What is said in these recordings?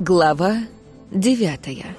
Глава девятая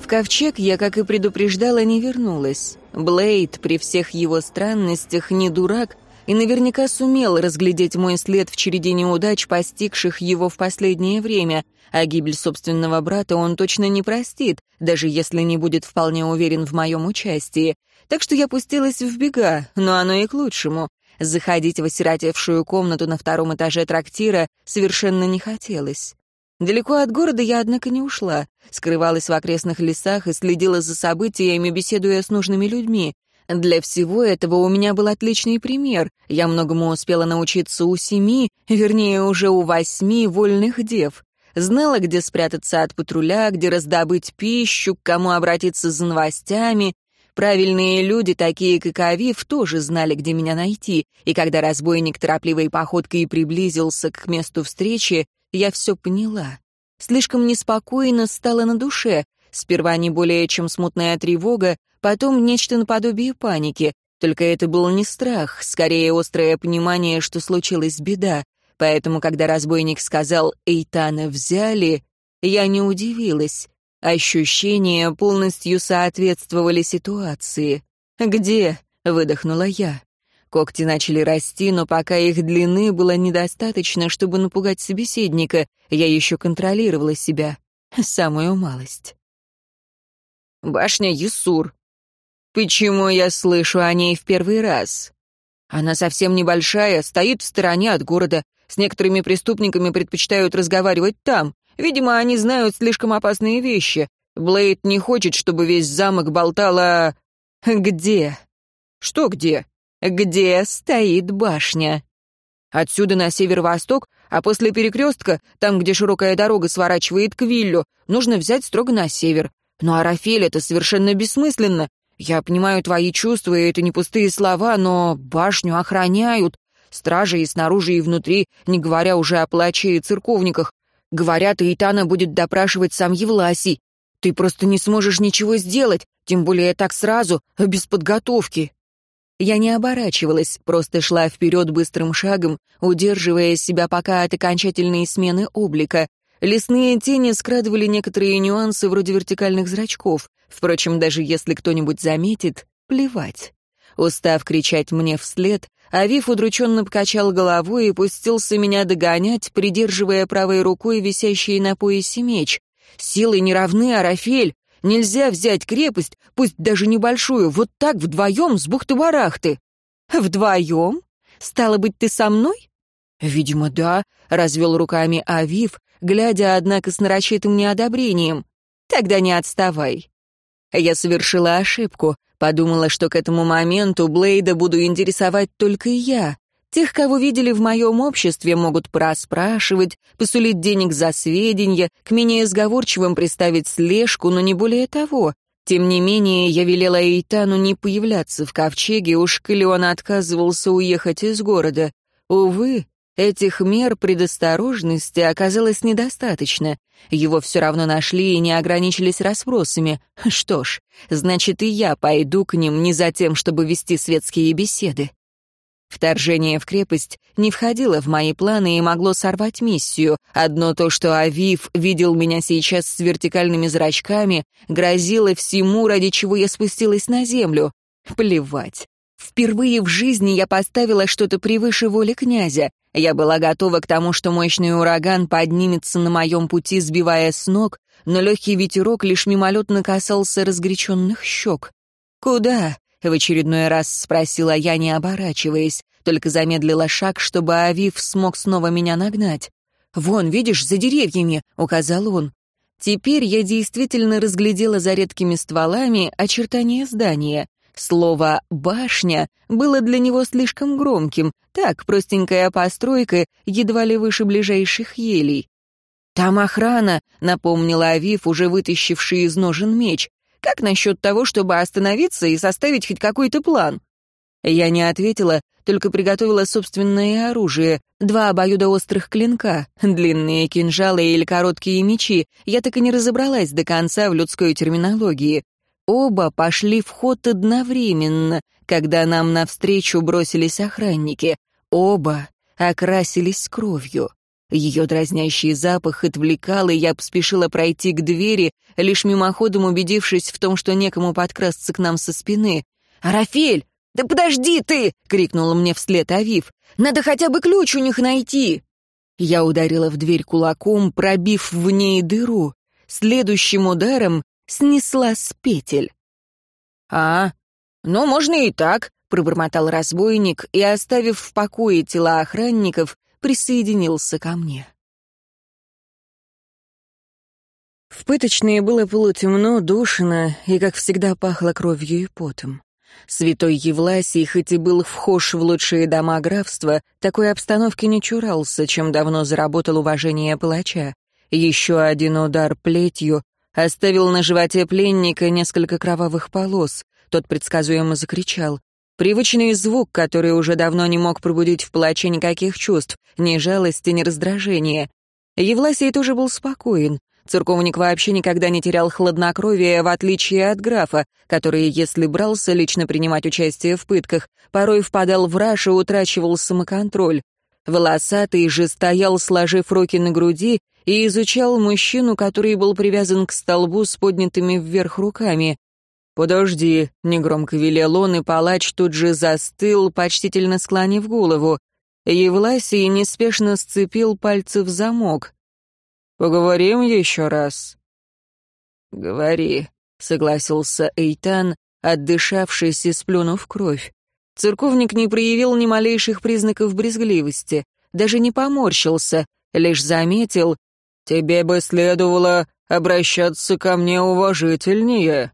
В ковчег я, как и предупреждала, не вернулась. Блейд, при всех его странностях, не дурак и наверняка сумел разглядеть мой след в череде неудач, постигших его в последнее время, а гибель собственного брата он точно не простит, даже если не будет вполне уверен в моем участии. Так что я пустилась в бега, но оно и к лучшему. Заходить в осиротевшую комнату на втором этаже трактира совершенно не хотелось. Далеко от города я, однако, не ушла. Скрывалась в окрестных лесах и следила за событиями, беседуя с нужными людьми. Для всего этого у меня был отличный пример. Я многому успела научиться у семи, вернее, уже у восьми вольных дев. Знала, где спрятаться от патруля, где раздобыть пищу, к кому обратиться за новостями, Правильные люди, такие как Авив, тоже знали, где меня найти, и когда разбойник торопливой походкой приблизился к месту встречи, я все поняла. Слишком неспокойно стало на душе, сперва не более чем смутная тревога, потом нечто наподобие паники, только это был не страх, скорее острое понимание, что случилась беда, поэтому, когда разбойник сказал «Эйтана взяли», я не удивилась. Ощущения полностью соответствовали ситуации. «Где?» — выдохнула я. Когти начали расти, но пока их длины было недостаточно, чтобы напугать собеседника, я еще контролировала себя. Самую малость. «Башня Юсур. Почему я слышу о ней в первый раз?» Она совсем небольшая, стоит в стороне от города. С некоторыми преступниками предпочитают разговаривать там. Видимо, они знают слишком опасные вещи. Блейд не хочет, чтобы весь замок болтало... Где? Что где? Где стоит башня? Отсюда на северо-восток, а после перекрестка, там, где широкая дорога сворачивает к Виллю, нужно взять строго на север. Ну а Рафель это совершенно бессмысленно. Я понимаю твои чувства, и это не пустые слова, но башню охраняют. Стражи и снаружи, и внутри, не говоря уже о плаче и церковниках. Говорят, Итана будет допрашивать сам Евласий. Ты просто не сможешь ничего сделать, тем более так сразу, без подготовки». Я не оборачивалась, просто шла вперед быстрым шагом, удерживая себя пока от окончательной смены облика. Лесные тени скрадывали некоторые нюансы вроде вертикальных зрачков. Впрочем, даже если кто-нибудь заметит, плевать. Устав кричать мне вслед, Авив удрученно покачал головой и пустился меня догонять, придерживая правой рукой висящий на поясе меч. «Силы не равны, Арафель! Нельзя взять крепость, пусть даже небольшую, вот так вдвоем с бухты-барахты!» «Вдвоем? Стало быть, ты со мной?» «Видимо, да», — развел руками Авив, глядя, однако, с нарочитым неодобрением. «Тогда не отставай». Я совершила ошибку. Подумала, что к этому моменту Блейда буду интересовать только я. Тех, кого видели в моем обществе, могут проспрашивать, посулить денег за сведения, к менее сговорчивым приставить слежку, но не более того. Тем не менее, я велела Эйтану не появляться в ковчеге, уж коли он отказывался уехать из города. Увы, Этих мер предосторожности оказалось недостаточно. Его все равно нашли и не ограничились расспросами. Что ж, значит, и я пойду к ним не за тем, чтобы вести светские беседы. Вторжение в крепость не входило в мои планы и могло сорвать миссию. Одно то, что Авив видел меня сейчас с вертикальными зрачками, грозило всему, ради чего я спустилась на землю. Плевать. Впервые в жизни я поставила что-то превыше воли князя. Я была готова к тому, что мощный ураган поднимется на моем пути, сбивая с ног, но легкий ветерок лишь мимолетно касался разгоряченных щек. «Куда?» — в очередной раз спросила я, не оборачиваясь, только замедлила шаг, чтобы Авив смог снова меня нагнать. «Вон, видишь, за деревьями», — указал он. Теперь я действительно разглядела за редкими стволами очертания здания. Слово «башня» было для него слишком громким, так, простенькая постройка, едва ли выше ближайших елей. «Там охрана», — напомнила Авив, уже вытащивший из ножен меч. «Как насчет того, чтобы остановиться и составить хоть какой-то план?» Я не ответила, только приготовила собственное оружие, два обоюдоострых клинка, длинные кинжалы или короткие мечи. Я так и не разобралась до конца в людской терминологии. Оба пошли в ход одновременно, когда нам навстречу бросились охранники. Оба окрасились кровью. Ее дразнящий запах отвлекал, и я поспешила пройти к двери, лишь мимоходом убедившись в том, что некому подкрасться к нам со спины. «Арафель, да подожди ты!» — крикнула мне вслед Авив. «Надо хотя бы ключ у них найти!» Я ударила в дверь кулаком, пробив в ней дыру. Следующим ударом снесла с петель. «А, ну, можно и так», — пробормотал разбойник и, оставив в покое тела охранников, присоединился ко мне. В пыточной было полутемно, душно и, как всегда, пахло кровью и потом. Святой Евласий, хоть и был вхож в лучшие дома графства, такой обстановки не чурался, чем давно заработал уважение палача. Еще один удар плетью оставил на животе пленника несколько кровавых полос. Тот предсказуемо закричал. Привычный звук, который уже давно не мог пробудить в палаче никаких чувств, ни жалости, ни раздражения. Евласий тоже был спокоен. Церковник вообще никогда не терял хладнокровия, в отличие от графа, который, если брался лично принимать участие в пытках, порой впадал в раж и утрачивал самоконтроль. Волосатый же стоял, сложив руки на груди, и изучал мужчину, который был привязан к столбу с поднятыми вверх руками. «Подожди», — негромко велел он, и палач тут же застыл, почтительно склонив голову. Евласий неспешно сцепил пальцы в замок. «Поговорим еще раз?» «Говори», — согласился Эйтан, отдышавшись и сплюнув кровь. Церковник не проявил ни малейших признаков брезгливости, даже не поморщился, лишь заметил, «Тебе бы следовало обращаться ко мне уважительнее».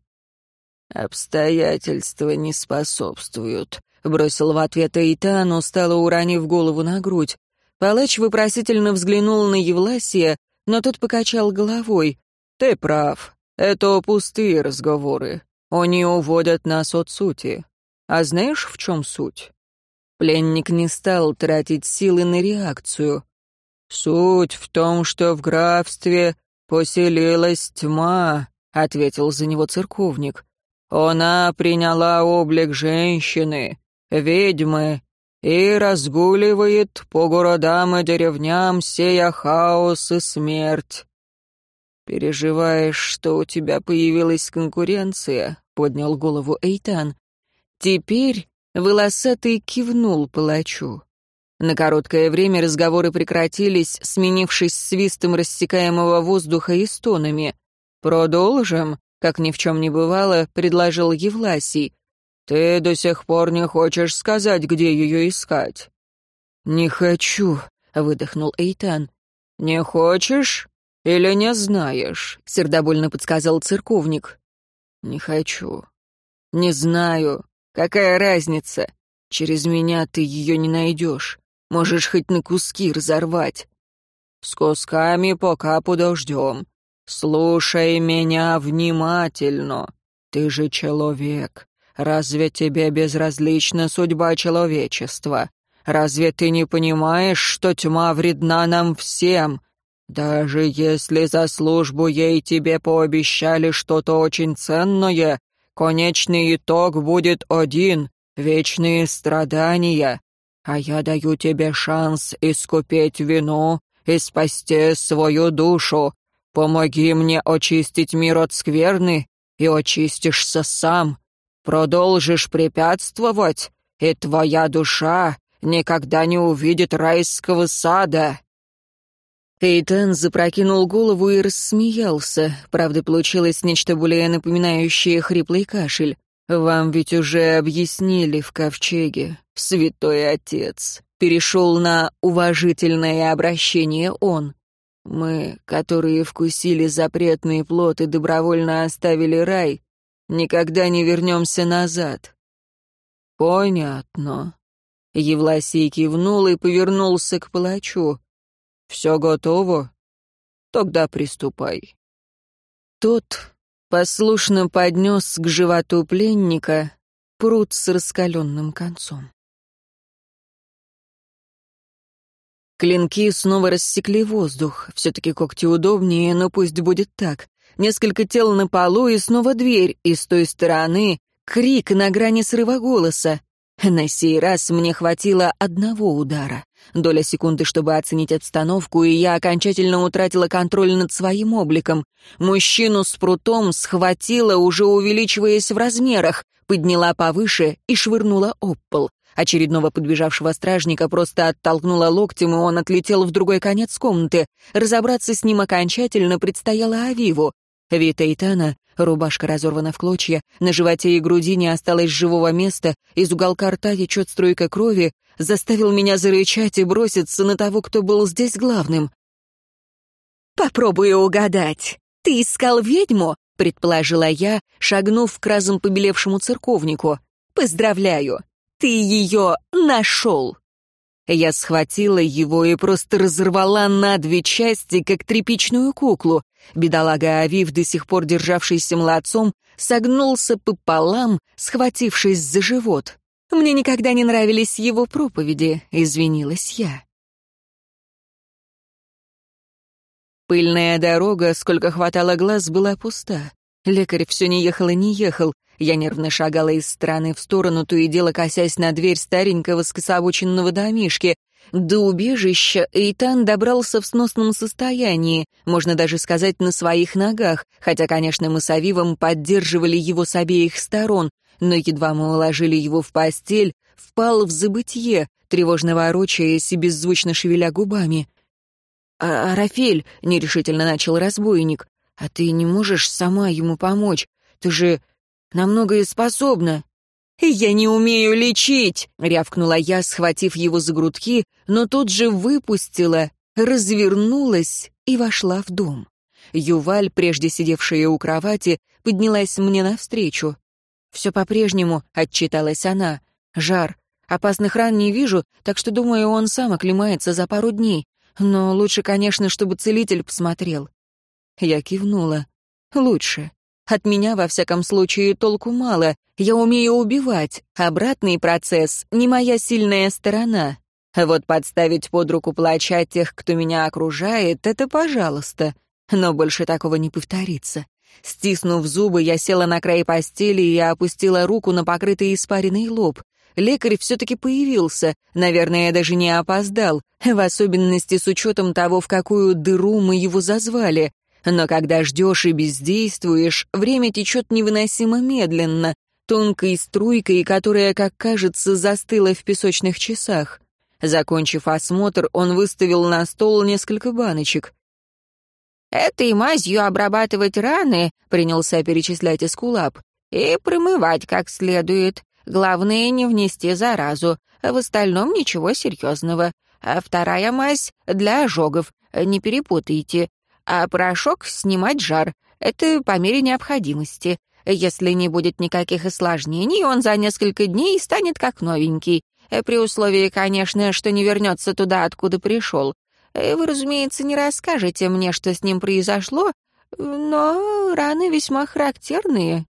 «Обстоятельства не способствуют», — бросил в ответ Эйтан, устало уронив голову на грудь. Палач вопросительно взглянул на Евласия, но тот покачал головой. «Ты прав. Это пустые разговоры. Они уводят нас от сути. А знаешь, в чем суть?» Пленник не стал тратить силы на реакцию. «Суть в том, что в графстве поселилась тьма», — ответил за него церковник. Она приняла облик женщины, ведьмы, и разгуливает по городам и деревням, сея хаос и смерть. «Переживаешь, что у тебя появилась конкуренция?» — поднял голову Эйтан. Теперь волосатый кивнул палачу. На короткое время разговоры прекратились, сменившись свистом рассекаемого воздуха и стонами. «Продолжим?» как ни в чем не бывало, предложил Евласий. «Ты до сих пор не хочешь сказать, где ее искать?» «Не хочу», — выдохнул Эйтан. «Не хочешь или не знаешь?» — сердобольно подсказал церковник. «Не хочу. Не знаю. Какая разница? Через меня ты ее не найдешь. Можешь хоть на куски разорвать. С кусками пока подождем. «Слушай меня внимательно. Ты же человек. Разве тебе безразлична судьба человечества? Разве ты не понимаешь, что тьма вредна нам всем? Даже если за службу ей тебе пообещали что-то очень ценное, конечный итог будет один — вечные страдания. А я даю тебе шанс искупить вину и спасти свою душу, Помоги мне очистить мир от скверны, и очистишься сам. Продолжишь препятствовать, и твоя душа никогда не увидит райского сада». Эйтан запрокинул голову и рассмеялся. Правда, получилось нечто более напоминающее хриплый кашель. «Вам ведь уже объяснили в ковчеге, святой отец». Перешел на уважительное обращение он. Мы, которые вкусили запретные плоты, добровольно оставили рай, никогда не вернемся назад. Понятно. Евласий кивнул и повернулся к палачу. Все готово? Тогда приступай. Тот послушно поднес к животу пленника пруд с раскаленным концом. Клинки снова рассекли воздух. Все-таки когти удобнее, но пусть будет так. несколько тел на полу и снова дверь, и с той стороны крик на грани срыва голоса. На сей раз мне хватило одного удара. Доля секунды, чтобы оценить обстановку, и я окончательно утратила контроль над своим обликом. Мужчину с прутом схватила, уже увеличиваясь в размерах, подняла повыше и швырнула об пол. Очередного подбежавшего стражника просто оттолкнула локтем, и он отлетел в другой конец комнаты. Разобраться с ним окончательно предстояло Авиву. Вид Эйтана, рубашка разорвана в клочья, на животе и груди не осталось живого места, из уголка рта течет струйка крови, заставил меня зарычать и броситься на того, кто был здесь главным. «Попробую угадать. Ты искал ведьму?» — предположила я, шагнув к разом побелевшему церковнику. «Поздравляю, ты ее нашел!» Я схватила его и просто разорвала на две части, как тряпичную куклу. Бедолага Авив, до сих пор державшийся младцом, согнулся пополам, схватившись за живот. Мне никогда не нравились его проповеди, извинилась я. Пыльная дорога, сколько хватало глаз, была пуста. Лекарь все не ехал и не ехал. Я нервно шагала из стороны в сторону, то и дело косясь на дверь старенького скособоченного домишки. До убежища Эйтан добрался в сносном состоянии, можно даже сказать, на своих ногах, хотя, конечно, мы с Авивом поддерживали его с обеих сторон, но едва мы уложили его в постель, впал в забытье, тревожно ворочаясь и беззвучно шевеля губами. «А, «Рафель», — нерешительно начал разбойник, — «а ты не можешь сама ему помочь? Ты же на многое способна». «Я не умею лечить!» — рявкнула я, схватив его за грудки, но тут же выпустила, развернулась и вошла в дом. Юваль, прежде сидевшая у кровати, поднялась мне навстречу. «Все по-прежнему», — отчиталась она. «Жар. Опасных ран не вижу, так что, думаю, он сам оклемается за пару дней. Но лучше, конечно, чтобы целитель посмотрел». Я кивнула. «Лучше. От меня, во всяком случае, толку мало. Я умею убивать. Обратный процесс — не моя сильная сторона. Вот подставить под руку плача тех, кто меня окружает, это пожалуйста. Но больше такого не повторится. Стиснув зубы, я села на край постели и опустила руку на покрытый испаренный лоб. Лекарь все-таки появился. Наверное, даже не опоздал, в особенности с учетом того, в какую дыру мы его зазвали. Но когда ждешь и бездействуешь, время течет невыносимо медленно, тонкой струйкой, которая, как кажется, застыла в песочных часах. Закончив осмотр, он выставил на стол несколько баночек. «Этой мазью обрабатывать раны», — принялся перечислять Эскулап, «и промывать как следует. Главное, не внести заразу. В остальном ничего серьезного. А вторая мазь для ожогов. Не перепутайте а порошок снимать жар. Это по мере необходимости. Если не будет никаких осложнений, он за несколько дней станет как новенький. При условии, конечно, что не вернется туда, откуда пришел. Вы, разумеется, не расскажете мне, что с ним произошло, но раны весьма характерные».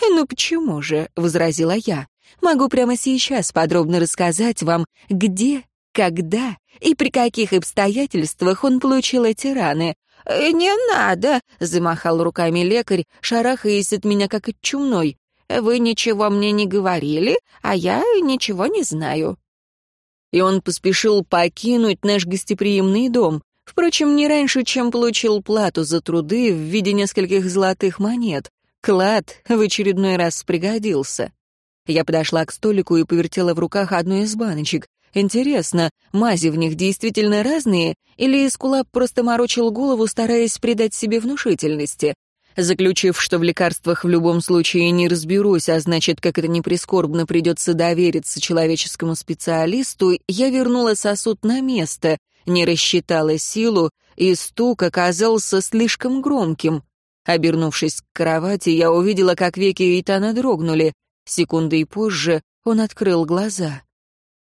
«Ну почему же?» — возразила я. «Могу прямо сейчас подробно рассказать вам, где, когда и при каких обстоятельствах он получил эти раны. «Э, «Не надо», — замахал руками лекарь, шарахаясь от меня как от чумной. «Вы ничего мне не говорили, а я ничего не знаю». И он поспешил покинуть наш гостеприимный дом. Впрочем, не раньше, чем получил плату за труды в виде нескольких золотых монет. Клад в очередной раз пригодился. Я подошла к столику и повертела в руках одну из баночек. Интересно, мази в них действительно разные, или Эскулап просто морочил голову, стараясь придать себе внушительности? Заключив, что в лекарствах в любом случае не разберусь, а значит, как это не прискорбно, придется довериться человеческому специалисту, я вернула сосуд на место, не рассчитала силу, и стук оказался слишком громким. Обернувшись к кровати, я увидела, как веки Итана дрогнули. Секундой позже он открыл глаза.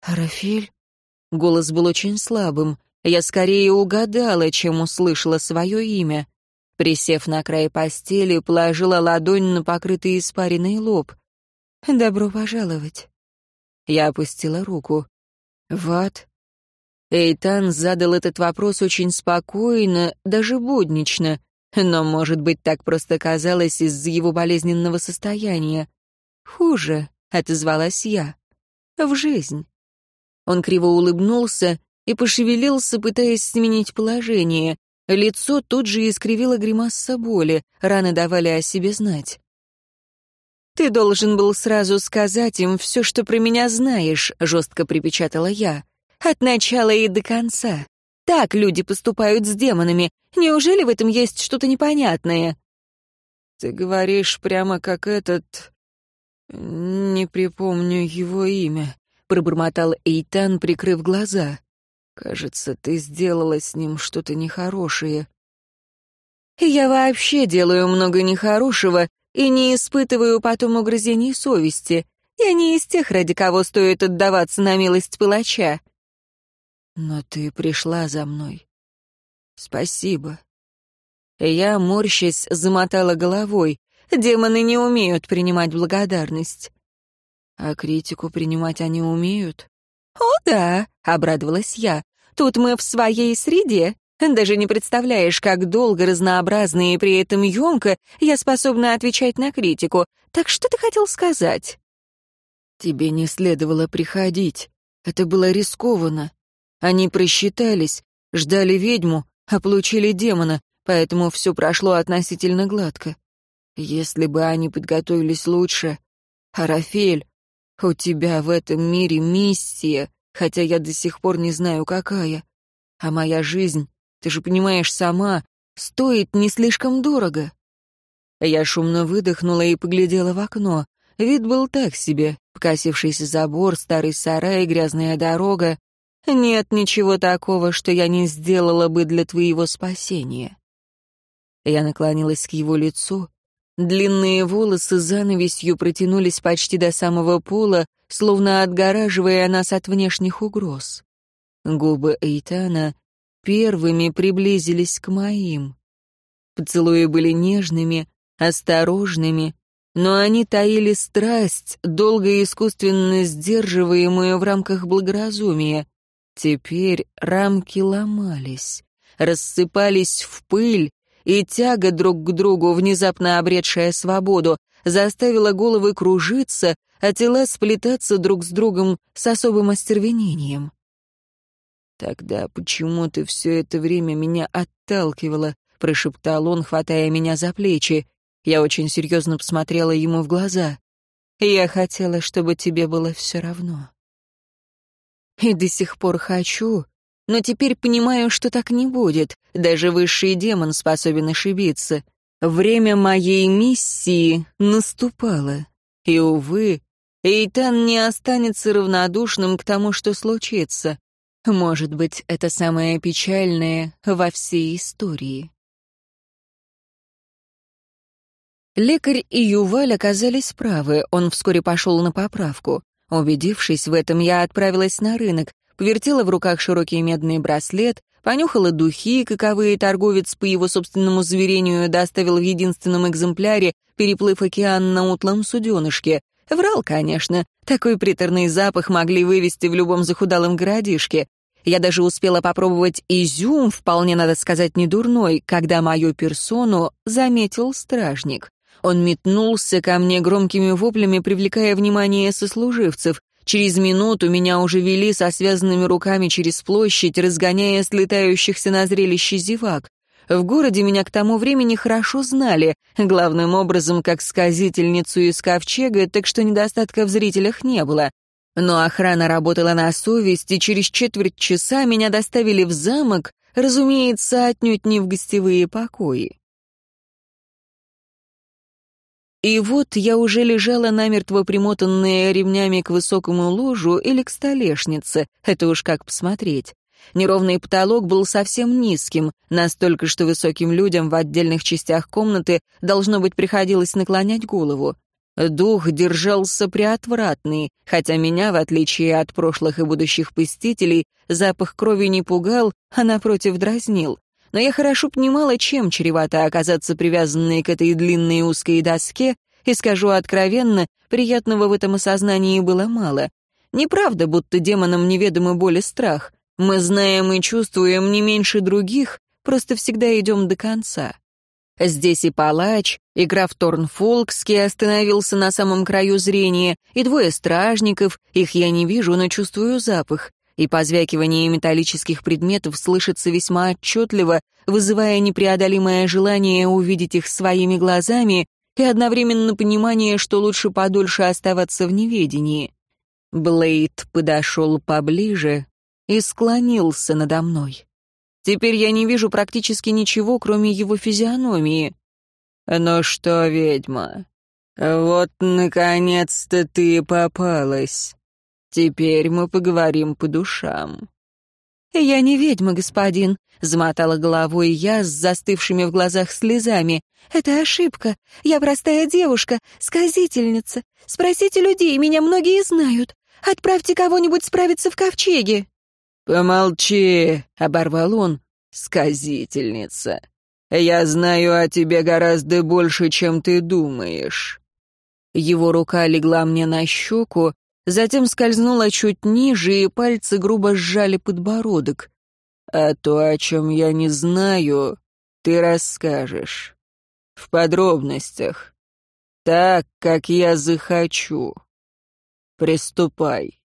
«Рафель?» Голос был очень слабым. Я скорее угадала, чем услышала свое имя. Присев на край постели, положила ладонь на покрытый испаренный лоб. «Добро пожаловать». Я опустила руку. «Вот». Эйтан задал этот вопрос очень спокойно, даже буднично. Но, может быть, так просто казалось из-за его болезненного состояния. «Хуже», — отозвалась я. «В жизнь». Он криво улыбнулся и пошевелился, пытаясь сменить положение. Лицо тут же искривило гримаса боли, раны давали о себе знать. «Ты должен был сразу сказать им все, что про меня знаешь», — жестко припечатала я. «От начала и до конца. Так люди поступают с демонами. Неужели в этом есть что-то непонятное?» «Ты говоришь прямо как этот... Не припомню его имя», — пробормотал Эйтан, прикрыв глаза. «Кажется, ты сделала с ним что-то нехорошее». «Я вообще делаю много нехорошего и не испытываю потом угрызений совести. Я не из тех, ради кого стоит отдаваться на милость палача». «Но ты пришла за мной. Спасибо». Я, морщась, замотала головой. Демоны не умеют принимать благодарность. А критику принимать они умеют? «О, да», — обрадовалась я. «Тут мы в своей среде. Даже не представляешь, как долго, разнообразно и при этом емко я способна отвечать на критику. Так что ты хотел сказать?» «Тебе не следовало приходить. Это было рискованно. Они просчитались, ждали ведьму, а получили демона, поэтому все прошло относительно гладко. Если бы они подготовились лучше... Арафель, у тебя в этом мире миссия, хотя я до сих пор не знаю, какая. А моя жизнь ты же понимаешь сама, стоит не слишком дорого». Я шумно выдохнула и поглядела в окно. Вид был так себе. Покосившийся забор, старый сарай, грязная дорога. Нет ничего такого, что я не сделала бы для твоего спасения. Я наклонилась к его лицу. Длинные волосы занавесью протянулись почти до самого пола, словно отгораживая нас от внешних угроз. Губы Эйтана первыми приблизились к моим. Поцелуи были нежными, осторожными, но они таили страсть, долго искусственно сдерживаемую в рамках благоразумия. Теперь рамки ломались, рассыпались в пыль, и тяга друг к другу, внезапно обретшая свободу, заставила головы кружиться, а тела сплетаться друг с другом с особым остервенением. «Тогда почему ты все это время меня отталкивала?» — прошептал он, хватая меня за плечи. Я очень серьезно посмотрела ему в глаза. «Я хотела, чтобы тебе было все равно». И до сих пор хочу, но теперь понимаю, что так не будет. Даже высший демон способен ошибиться. Время моей миссии наступало. И, увы, Эйтан не останется равнодушным к тому, что случится. Может быть, это самое печальное во всей истории. Лекарь и Юваль оказались правы, он вскоре пошел на поправку. Убедившись в этом, я отправилась на рынок, повертела в руках широкий медный браслет, понюхала духи, каковые торговец по его собственному заверению доставил в единственном экземпляре, переплыв океан на утлом суденышке, Врал, конечно. Такой приторный запах могли вывести в любом захудалом городишке. Я даже успела попробовать изюм, вполне, надо сказать, не дурной, когда мою персону заметил стражник. Он метнулся ко мне громкими воплями, привлекая внимание сослуживцев. Через минуту меня уже вели со связанными руками через площадь, разгоняя слетающихся на зрелище зевак. В городе меня к тому времени хорошо знали, главным образом как сказительницу из ковчега, так что недостатка в зрителях не было. Но охрана работала на совесть, и через четверть часа меня доставили в замок, разумеется, отнюдь не в гостевые покои. И вот я уже лежала намертво примотанная ремнями к высокому ложу или к столешнице, это уж как посмотреть. Неровный потолок был совсем низким, настолько, что высоким людям в отдельных частях комнаты должно быть приходилось наклонять голову. Дух держался приотвратный, хотя меня, в отличие от прошлых и будущих посетителей, запах крови не пугал, а напротив дразнил. Но я хорошо понимала, чем чревато оказаться привязанной к этой длинной узкой доске, и скажу откровенно, приятного в этом осознании было мало. Неправда, будто демонам неведомы боль и страх. Мы знаем и чувствуем не меньше других, просто всегда идем до конца. Здесь и палач, и граф Торнфолкский остановился на самом краю зрения, и двое стражников, их я не вижу, но чувствую запах, и позвякивание металлических предметов слышится весьма отчетливо, вызывая непреодолимое желание увидеть их своими глазами и одновременно понимание, что лучше подольше оставаться в неведении. Блейд подошел поближе и склонился надо мной. Теперь я не вижу практически ничего, кроме его физиономии. «Ну что, ведьма, вот наконец-то ты попалась. Теперь мы поговорим по душам». «Я не ведьма, господин», — замотала головой я с застывшими в глазах слезами. «Это ошибка. Я простая девушка, сказительница. Спросите людей, меня многие знают. Отправьте кого-нибудь справиться в ковчеге». «Помолчи!» — оборвал он. «Сказительница. Я знаю о тебе гораздо больше, чем ты думаешь». Его рука легла мне на щеку, затем скользнула чуть ниже, и пальцы грубо сжали подбородок. «А то, о чем я не знаю, ты расскажешь. В подробностях. Так, как я захочу. Приступай».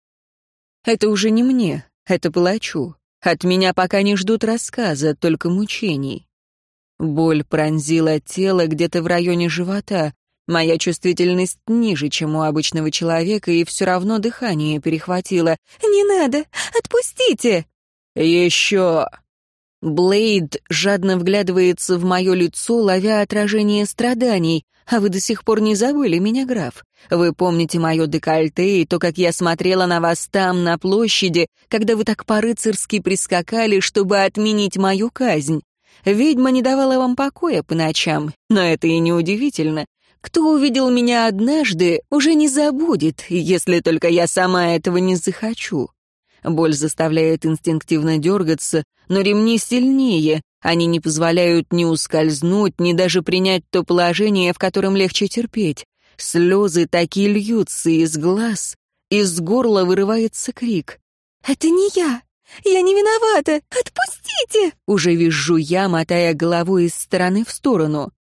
«Это уже не мне. Это плачу. От меня пока не ждут рассказа, только мучений. Боль пронзила тело где-то в районе живота. Моя чувствительность ниже, чем у обычного человека, и все равно дыхание перехватило. «Не надо! Отпустите!» «Еще!» Блейд жадно вглядывается в мое лицо, ловя отражение страданий. А вы до сих пор не забыли меня, граф? Вы помните мое декольте и то, как я смотрела на вас там, на площади, когда вы так по-рыцарски прискакали, чтобы отменить мою казнь? Ведьма не давала вам покоя по ночам, но это и не удивительно. Кто увидел меня однажды, уже не забудет, если только я сама этого не захочу. Боль заставляет инстинктивно дергаться, но ремни сильнее, они не позволяют ни ускользнуть, ни даже принять то положение, в котором легче терпеть. Слезы такие льются из глаз, из горла вырывается крик. «Это не я! Я не виновата! Отпустите!» Уже вижу я, мотая головой из стороны в сторону.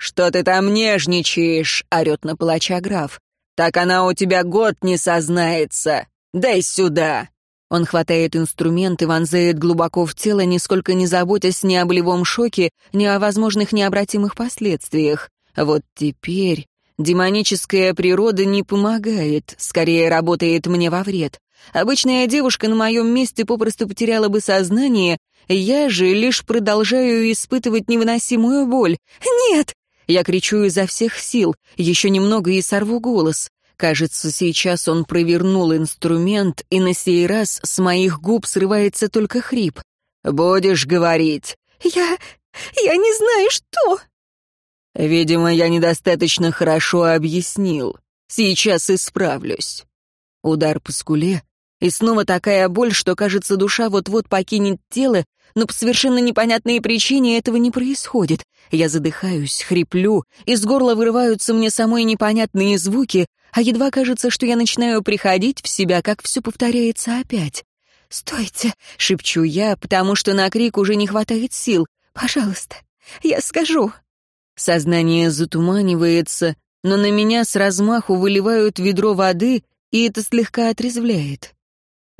«Что ты там нежничаешь?» — орет на палача граф. «Так она у тебя год не сознается! Дай сюда!» Он хватает инструмент и вонзает глубоко в тело, нисколько не заботясь ни о болевом шоке, ни о возможных необратимых последствиях. Вот теперь демоническая природа не помогает, скорее работает мне во вред. Обычная девушка на моем месте попросту потеряла бы сознание, я же лишь продолжаю испытывать невыносимую боль. «Нет!» Я кричу изо всех сил, еще немного и сорву голос. Кажется, сейчас он провернул инструмент, и на сей раз с моих губ срывается только хрип. «Будешь говорить?» «Я... я не знаю, что...» «Видимо, я недостаточно хорошо объяснил. Сейчас исправлюсь». Удар по скуле, и снова такая боль, что, кажется, душа вот-вот покинет тело, но по совершенно непонятной причине этого не происходит. Я задыхаюсь, хриплю, из горла вырываются мне самые непонятные звуки, а едва кажется, что я начинаю приходить в себя, как все повторяется опять. «Стойте!» — шепчу я, потому что на крик уже не хватает сил. «Пожалуйста, я скажу». Сознание затуманивается, но на меня с размаху выливают ведро воды, и это слегка отрезвляет.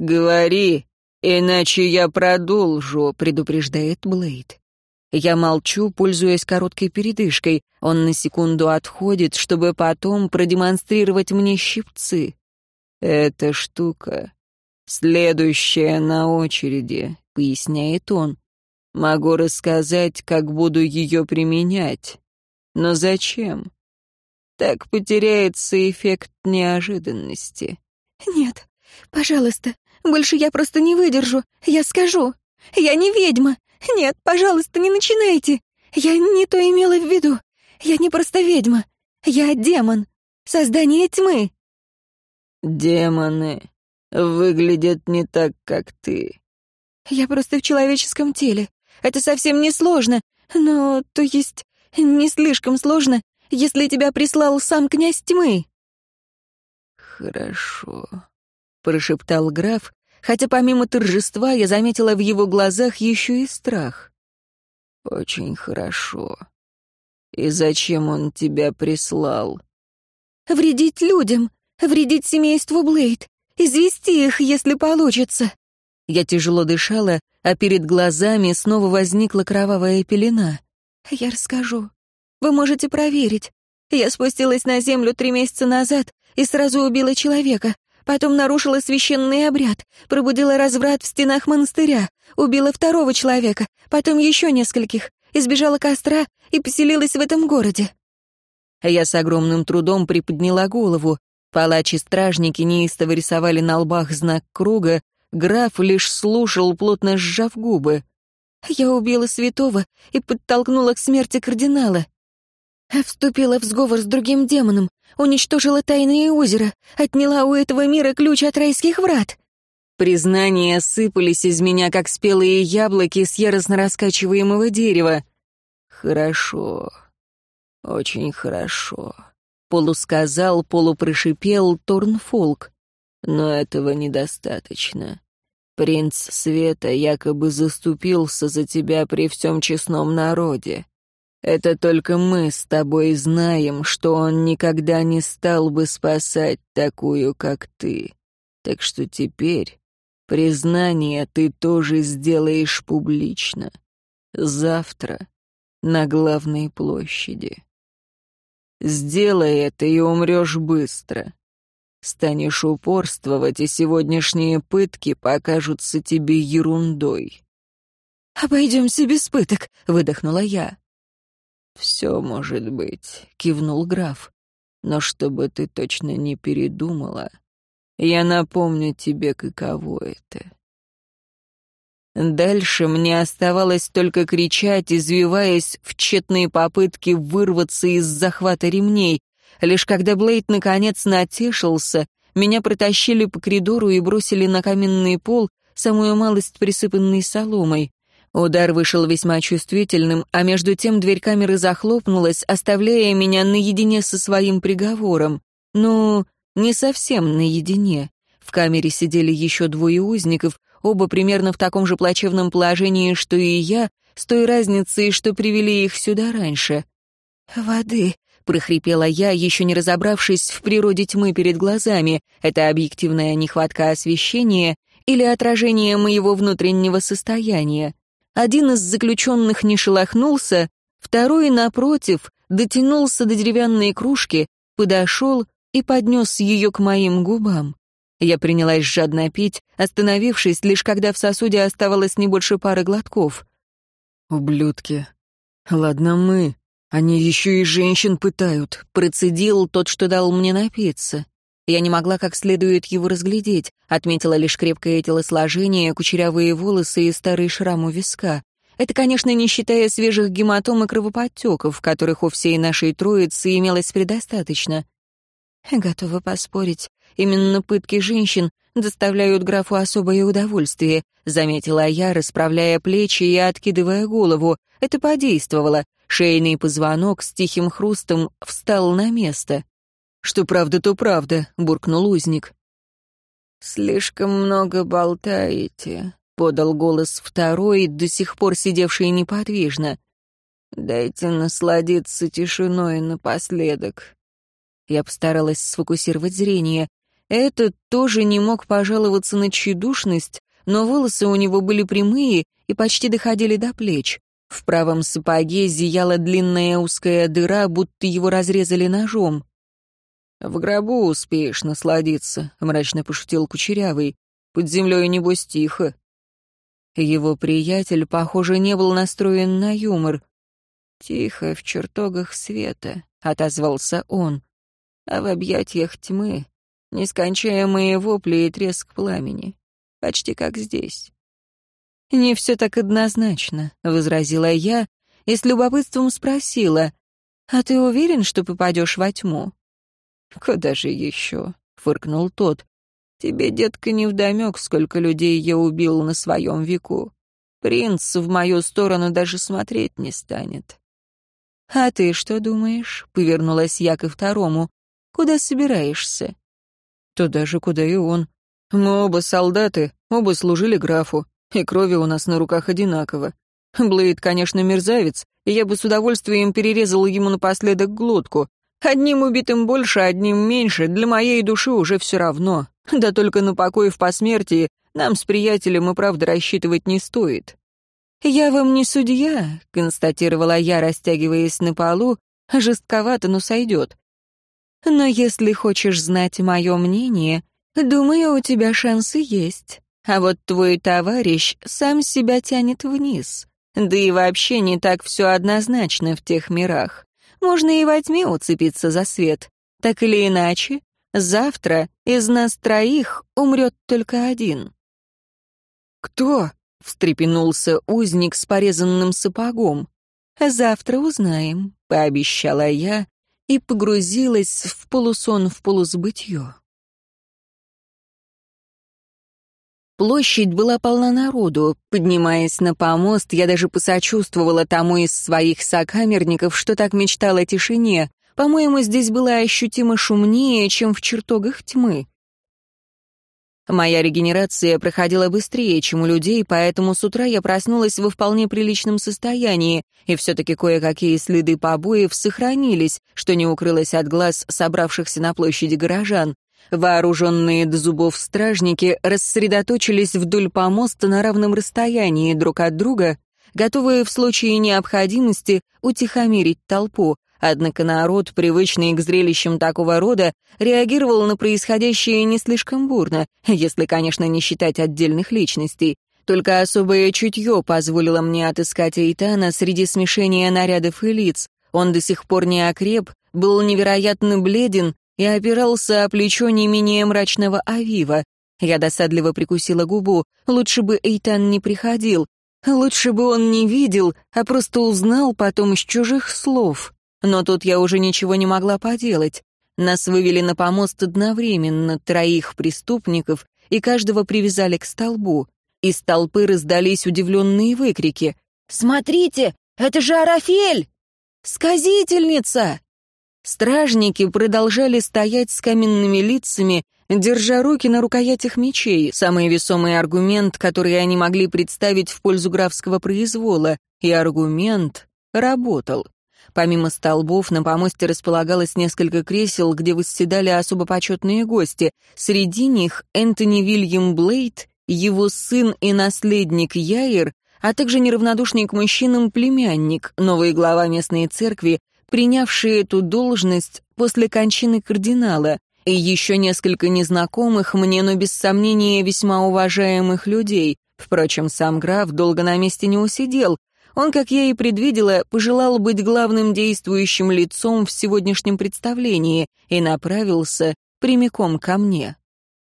«Говори, иначе я продолжу», — предупреждает Блейд. Я молчу, пользуясь короткой передышкой. Он на секунду отходит, чтобы потом продемонстрировать мне щипцы. «Эта штука следующая на очереди», — поясняет он. «Могу рассказать, как буду ее применять. Но зачем? Так потеряется эффект неожиданности». «Нет, пожалуйста, больше я просто не выдержу. Я скажу. Я не ведьма. «Нет, пожалуйста, не начинайте! Я не то имела в виду. Я не просто ведьма. Я демон. Создание тьмы». «Демоны выглядят не так, как ты». «Я просто в человеческом теле. Это совсем не сложно. Но, то есть, не слишком сложно, если тебя прислал сам князь тьмы». «Хорошо», — прошептал граф, хотя помимо торжества я заметила в его глазах еще и страх. «Очень хорошо. И зачем он тебя прислал? Вредить людям, вредить семейству Блейд, извести их, если получится. Я тяжело дышала, а перед глазами снова возникла кровавая пелена. Я расскажу. Вы можете проверить. Я спустилась на землю три месяца назад и сразу убила человека. Потом нарушила священный обряд, пробудила разврат в стенах монастыря, убила второго человека, потом еще нескольких, избежала костра и поселилась в этом городе. Я с огромным трудом приподняла голову. Палачи стражники неистово рисовали на лбах знак круга, граф лишь слушал, плотно сжав губы. Я убила святого и подтолкнула к смерти кардинала. Вступила в сговор с другим демоном, уничтожила тайное озеро, отняла у этого мира ключ от райских врат. Признания сыпались из меня, как спелые яблоки с яростно раскачиваемого дерева. «Хорошо, очень хорошо», — полусказал, полупрошипел Торнфолк. «Но этого недостаточно. Принц Света якобы заступился за тебя при всем честном народе. Это только мы с тобой знаем, что он никогда не стал бы спасать такую, как ты. Так что теперь признание ты тоже сделаешь публично. Завтра на главной площади. Сделай это и умрешь быстро. Станешь упорствовать, и сегодняшние пытки покажутся тебе ерундой. «Обойдемся без пыток», — выдохнула я. «Все может быть», — кивнул граф. «Но чтобы ты точно не передумала, я напомню тебе, каково это». Дальше мне оставалось только кричать, извиваясь в тщетные попытки вырваться из захвата ремней. Лишь когда Блейд наконец натешился, меня протащили по коридору и бросили на каменный пол, самую малость присыпанный соломой. Удар вышел весьма чувствительным, а между тем дверь камеры захлопнулась, оставляя меня наедине со своим приговором. Ну, не совсем наедине. В камере сидели еще двое узников, оба примерно в таком же плачевном положении, что и я, с той разницей, что привели их сюда раньше. «Воды», — прохрипела я, еще не разобравшись в природе тьмы перед глазами. Это объективная нехватка освещения или отражение моего внутреннего состояния. Один из заключенных не шелохнулся, второй, напротив, дотянулся до деревянной кружки, подошел и поднес ее к моим губам. Я принялась жадно пить, остановившись, лишь когда в сосуде оставалось не больше пары глотков. «Ублюдки. Ладно мы. Они еще и женщин пытают», — процедил тот, что дал мне напиться. Я не могла как следует его разглядеть, отметила лишь крепкое телосложение, кучерявые волосы и старый шрам у виска. Это, конечно, не считая свежих гематом и кровоподтеков, которых у всей нашей троицы имелось предостаточно. Готова поспорить, именно пытки женщин доставляют графу особое удовольствие, заметила я, расправляя плечи и откидывая голову. Это подействовало. Шейный позвонок с тихим хрустом встал на место. «Что правда, то правда», — буркнул узник. «Слишком много болтаете», — подал голос второй, до сих пор сидевший неподвижно. «Дайте насладиться тишиной напоследок». Я постаралась сфокусировать зрение. Этот тоже не мог пожаловаться на тщедушность, но волосы у него были прямые и почти доходили до плеч. В правом сапоге зияла длинная узкая дыра, будто его разрезали ножом. «В гробу успеешь насладиться», — мрачно пошутил Кучерявый. «Под землей, небось, тихо». Его приятель, похоже, не был настроен на юмор. «Тихо в чертогах света», — отозвался он. «А в объятиях тьмы нескончаемые вопли и треск пламени. Почти как здесь». «Не все так однозначно», — возразила я и с любопытством спросила. «А ты уверен, что попадешь во тьму?» «Куда же еще?» — фыркнул тот. «Тебе, детка, невдомек, сколько людей я убил на своем веку. Принц в мою сторону даже смотреть не станет». «А ты что думаешь?» — повернулась я ко второму. «Куда собираешься?» «Туда же, куда и он. Мы оба солдаты, оба служили графу, и крови у нас на руках одинаково. Блейд, конечно, мерзавец, и я бы с удовольствием перерезал ему напоследок глотку. Одним убитым больше, одним меньше, для моей души уже все равно. Да только на покой в посмертии нам с приятелем и правда рассчитывать не стоит. «Я вам не судья», — констатировала я, растягиваясь на полу, жестковато, но сойдет. «Но если хочешь знать мое мнение, думаю, у тебя шансы есть. А вот твой товарищ сам себя тянет вниз. Да и вообще не так все однозначно в тех мирах. Можно и во тьме уцепиться за свет. Так или иначе, завтра из нас троих умрет только один». «Кто?» — встрепенулся узник с порезанным сапогом. «Завтра узнаем», — пообещала я и погрузилась в полусон в полузбытье. Площадь была полна народу. Поднимаясь на помост, я даже посочувствовала тому из своих сокамерников, что так мечтал о тишине. По-моему, здесь было ощутимо шумнее, чем в чертогах тьмы. Моя регенерация проходила быстрее, чем у людей, поэтому с утра я проснулась во вполне приличном состоянии, и все-таки кое-какие следы побоев сохранились, что не укрылось от глаз собравшихся на площади горожан. Вооруженные до зубов стражники рассредоточились вдоль помоста на равном расстоянии друг от друга, готовые в случае необходимости утихомирить толпу, однако народ, привычный к зрелищам такого рода, реагировал на происходящее не слишком бурно, если, конечно, не считать отдельных личностей. Только особое чутье позволило мне отыскать Эйтана среди смешения нарядов и лиц. Он до сих пор не окреп, был невероятно бледен и опирался о плечо не менее мрачного Авива. Я досадливо прикусила губу. Лучше бы Эйтан не приходил. Лучше бы он не видел, а просто узнал потом из чужих слов. Но тут я уже ничего не могла поделать. Нас вывели на помост одновременно, троих преступников, и каждого привязали к столбу. Из толпы раздались удивленные выкрики. «Смотрите, это же Арафель! Сказительница!» Стражники продолжали стоять с каменными лицами, держа руки на рукоятях мечей, самый весомый аргумент, который они могли представить в пользу графского произвола, и аргумент работал. Помимо столбов, на помосте располагалось несколько кресел, где восседали особо почетные гости. Среди них Энтони Вильям Блейд, его сын и наследник Яир, а также неравнодушный к мужчинам племянник, новый глава местной церкви, принявший эту должность после кончины кардинала, и еще несколько незнакомых мне, но без сомнения весьма уважаемых людей. Впрочем, сам граф долго на месте не усидел. Он, как я и предвидела, пожелал быть главным действующим лицом в сегодняшнем представлении и направился прямиком ко мне.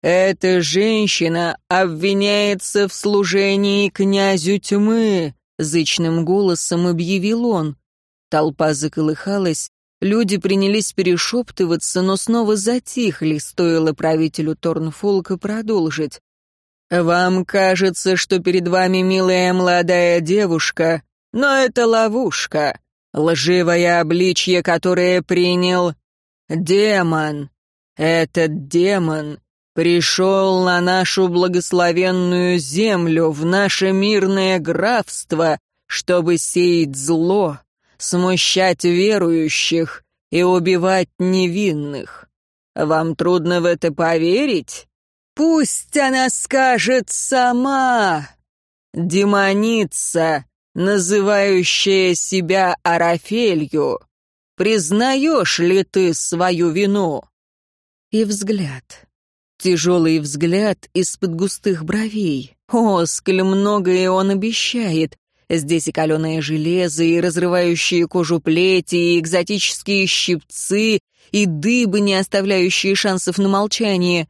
«Эта женщина обвиняется в служении князю тьмы», — зычным голосом объявил он. Толпа заколыхалась, люди принялись перешептываться, но снова затихли, стоило правителю Торнфолка продолжить. «Вам кажется, что перед вами милая молодая девушка, но это ловушка, лживое обличье, которое принял демон. Этот демон пришел на нашу благословенную землю, в наше мирное графство, чтобы сеять зло, смущать верующих и убивать невинных. Вам трудно в это поверить? Пусть она скажет сама. Демоница, называющая себя Арафелью, признаешь ли ты свою вину? И взгляд. Тяжелый взгляд из-под густых бровей. О, многое он обещает. Здесь и каленое железо, и разрывающие кожу плети, и экзотические щипцы, и дыбы, не оставляющие шансов на молчание.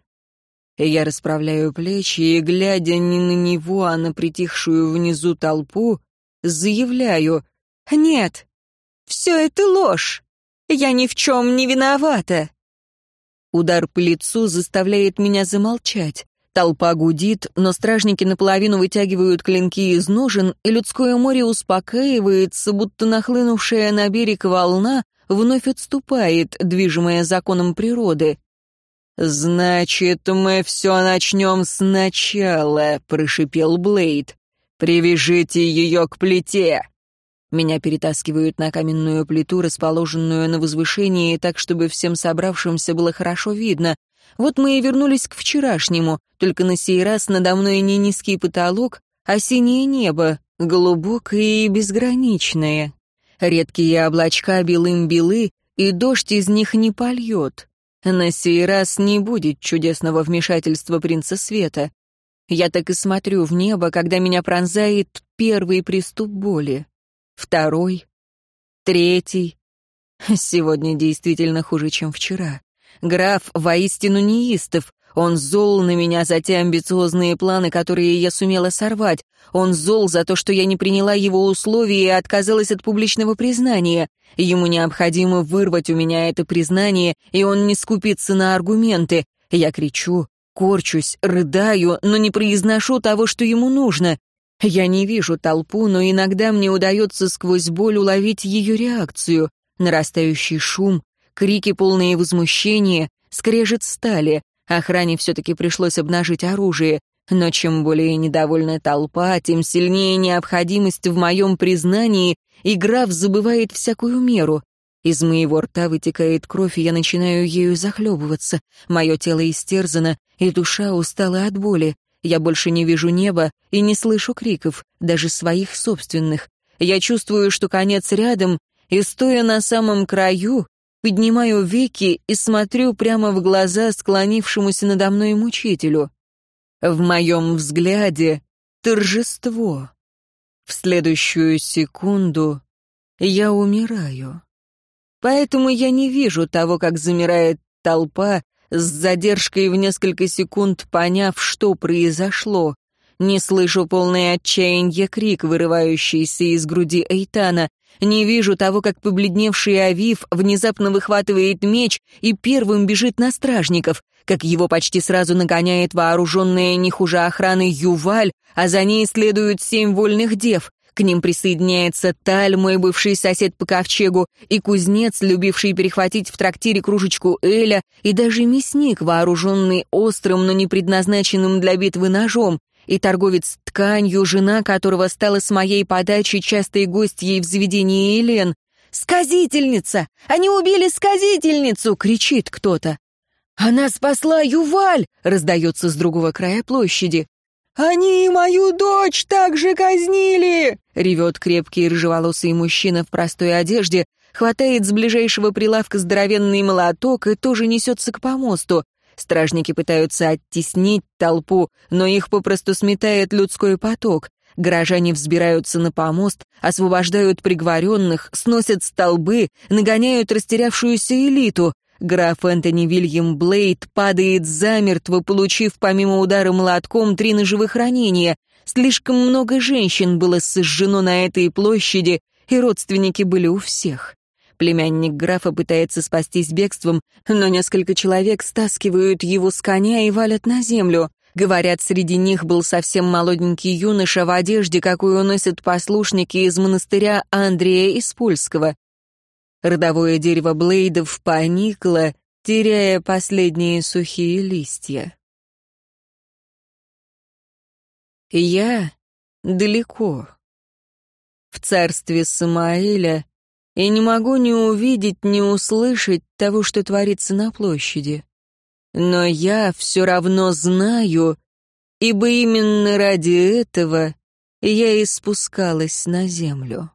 Я расправляю плечи и, глядя не на него, а на притихшую внизу толпу, заявляю «Нет, все это ложь! Я ни в чем не виновата!» Удар по лицу заставляет меня замолчать. Толпа гудит, но стражники наполовину вытягивают клинки из ножен, и людское море успокаивается, будто нахлынувшая на берег волна вновь отступает, движимая законом природы. «Значит, мы все начнем сначала», — прошипел Блейд. «Привяжите ее к плите!» Меня перетаскивают на каменную плиту, расположенную на возвышении, так, чтобы всем собравшимся было хорошо видно. Вот мы и вернулись к вчерашнему, только на сей раз надо мной не низкий потолок, а синее небо, глубокое и безграничное. Редкие облачка белым-белы, и дождь из них не польет. На сей раз не будет чудесного вмешательства принца света. Я так и смотрю в небо, когда меня пронзает первый приступ боли. Второй. Третий. Сегодня действительно хуже, чем вчера. Граф воистину неистов, он зол на меня за те амбициозные планы, которые я сумела сорвать. Он зол за то, что я не приняла его условия и отказалась от публичного признания. Ему необходимо вырвать у меня это признание, и он не скупится на аргументы. Я кричу, корчусь, рыдаю, но не произношу того, что ему нужно. Я не вижу толпу, но иногда мне удается сквозь боль уловить ее реакцию. Нарастающий шум, крики, полные возмущения, скрежет стали. Охране все-таки пришлось обнажить оружие, но чем более недовольна толпа, тем сильнее необходимость в моем признании, и граф забывает всякую меру. Из моего рта вытекает кровь, и я начинаю ею захлебываться. Мое тело истерзано, и душа устала от боли. Я больше не вижу неба и не слышу криков, даже своих собственных. Я чувствую, что конец рядом, и, стоя на самом краю, поднимаю веки и смотрю прямо в глаза склонившемуся надо мной мучителю. В моем взгляде торжество. В следующую секунду я умираю. Поэтому я не вижу того, как замирает толпа, с задержкой в несколько секунд поняв, что произошло. Не слышу полное отчаяние крик, вырывающийся из груди Эйтана. Не вижу того, как побледневший Авив внезапно выхватывает меч и первым бежит на стражников, как его почти сразу нагоняет вооруженная не хуже охраны Юваль, а за ней следуют семь вольных дев. К ним присоединяется Таль, мой бывший сосед по ковчегу, и кузнец, любивший перехватить в трактире кружечку Эля, и даже мясник, вооруженный острым, но не предназначенным для битвы ножом, и торговец тканью, жена которого стала с моей подачи частой гостьей в заведении Елен. «Сказительница! Они убили сказительницу!» — кричит кто-то. «Она спасла Юваль!» — раздается с другого края площади. «Они мою дочь также казнили!» — ревет крепкий рыжеволосый мужчина в простой одежде, хватает с ближайшего прилавка здоровенный молоток и тоже несется к помосту. Стражники пытаются оттеснить толпу, но их попросту сметает людской поток. Горожане взбираются на помост, освобождают приговоренных, сносят столбы, нагоняют растерявшуюся элиту. Граф Энтони Вильям Блейд падает замертво, получив помимо удара молотком три ножевых ранения. Слишком много женщин было сожжено на этой площади, и родственники были у всех. Племянник графа пытается спастись бегством, но несколько человек стаскивают его с коня и валят на землю. Говорят, среди них был совсем молоденький юноша в одежде, какую носят послушники из монастыря Андрея Испольского. Родовое дерево Блейдов поникло, теряя последние сухие листья. Я далеко, в царстве Самаэля, и не могу ни увидеть, ни услышать того, что творится на площади. Но я все равно знаю, ибо именно ради этого я и спускалась на землю.